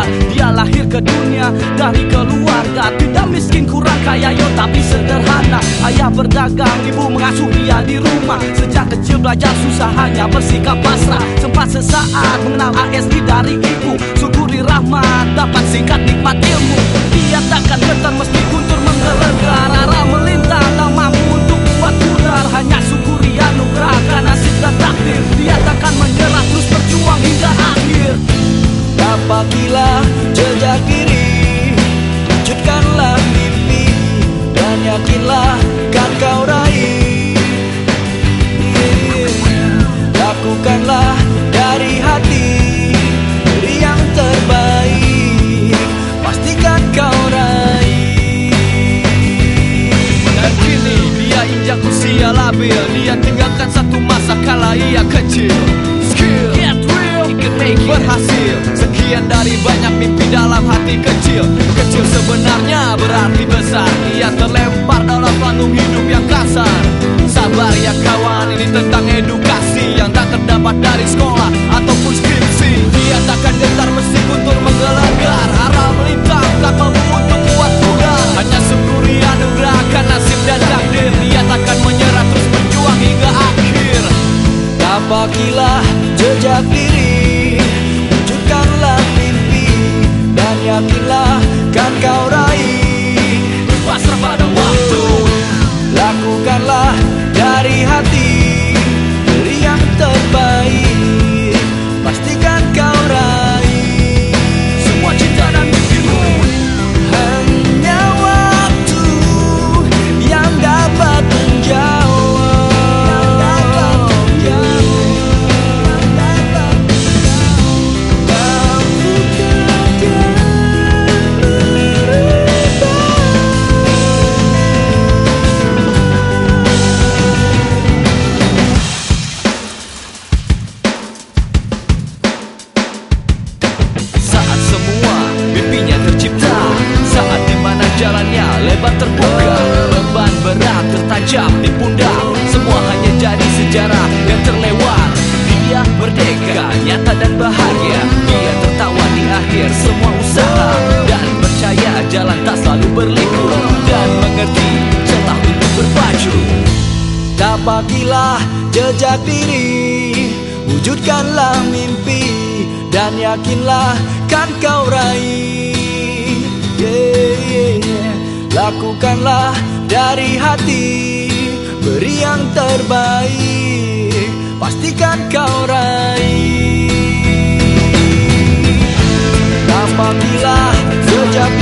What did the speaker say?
kehidupan Dia lahir ke dunia dari keluarga. Tidak miskin kurang kaya yo tapi sederhana. Ayah berdagang, ibu mengasuh dia di rumah. Sejak kecil belajar susah hanya bersikap pasrah. Sempat sesaat mengenal ASD dari ibu. Syukuri yakinlah kan kau raih. Lakukanlah dari hati yang terbaik. Pastikan kau raih. Dan kini dia injak usia labil Dia tinggalkan satu masa kala ia kecil. Skill Get real. Berhasil. Sekian dari banyak mimpi ya kawan ini tentang edukasi Yang tak terdapat dari sekolah ataupun skripsi. Dia takkan gentar meski guntur menggelegar Arah melintang tak mampu untuk buat pudar Hanya syukuri anugerah akan nasib dan takdir. Dia takkan menyerah terus berjuang hingga akhir. Tapakilah jejak diri Wujudkanlah mimpi. Dan yakinlah kan kau berat tertancap di pundak. Semua hanya jadi sejarah yang terlewat. Dia merdeka, nyata dan bahagia. Dia tertawa di akhir semua usaha. Dan percaya jalan tak selalu berliku. Dan mengerti celah untuk berbaju Tapakilah jejak diri. Wujudkanlah mimpi. Dan yakinlah kan kau raih. Yeah, yeah, yeah. Lakukanlah dari hati Beri yang terbaik Pastikan kau raih. Apabila sejak